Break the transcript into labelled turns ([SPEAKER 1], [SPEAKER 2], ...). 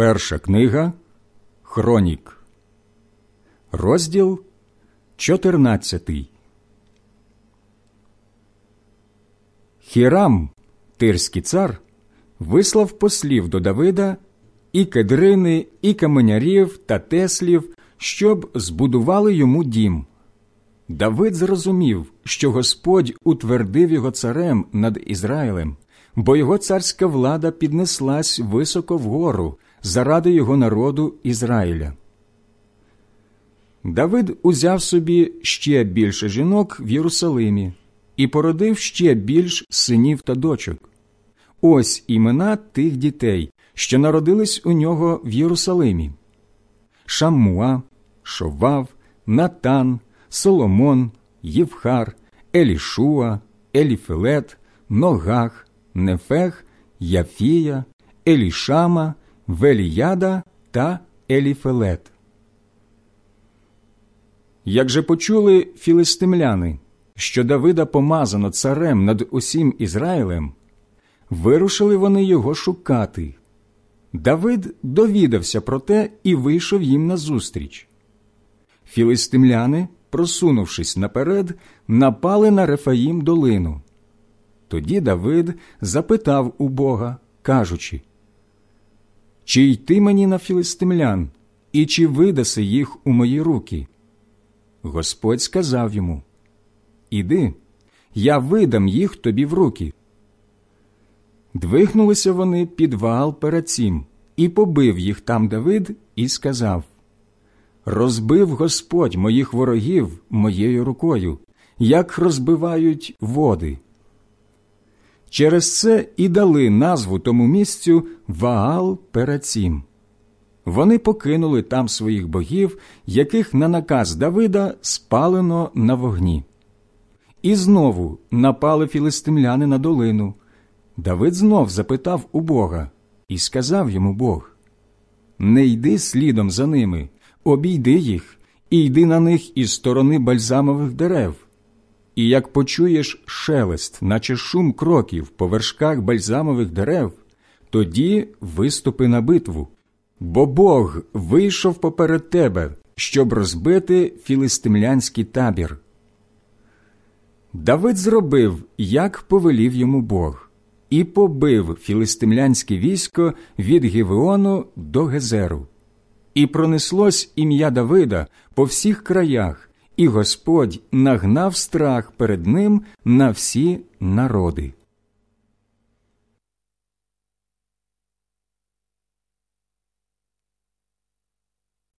[SPEAKER 1] Перша книга Хронік, розділ 14. Хірам, тирський цар, вислав послів до Давида і кедрини, і каменярів та теслів, щоб збудували йому дім. Давид зрозумів, що Господь утвердив його царем над Ізраїлем, бо його царська влада піднеслась високо вгору заради його народу Ізраїля. Давид узяв собі ще більше жінок в Єрусалимі і породив ще більш синів та дочок. Ось імена тих дітей, що народились у нього в Єрусалимі: Шаммуа, Шовав, Натан, Соломон, Євхар, Елішуа, Еліфелет, Ногах, Нефех, Яфія, Елішама, Веліяда та Еліфелет. Як же почули філистимляни, що Давида помазано царем над усім Ізраїлем, вирушили вони його шукати. Давид довідався про те і вийшов їм назустріч. Філистимляни, просунувшись наперед, напали на Рефаїм долину. Тоді Давид запитав у Бога, кажучи Чи йти мені на філистимлян, і чи видаси їх у мої руки? Господь сказав йому Іди, я видам їх тобі в руки. Двигнулися вони під вал перацім, і побив їх там Давид, і сказав Розбив Господь моїх ворогів моєю рукою, як розбивають води. Через це і дали назву тому місцю Ваал Перацім. Вони покинули там своїх богів, яких на наказ Давида спалено на вогні. І знову напали філистимляни на долину. Давид знов запитав у Бога і сказав йому Бог Не йди слідом за ними, обійди їх і йди на них із сторони бальзамових дерев. І як почуєш шелест, наче шум кроків по вершках бальзамових дерев, тоді виступи на битву, бо Бог вийшов поперед тебе, щоб розбити філистимлянський табір. Давид зробив, як повелів йому Бог, і побив філистимлянське військо від Гівеону до Гезеру. І пронеслось ім'я Давида по всіх краях, і Господь нагнав страх перед ним на всі народи.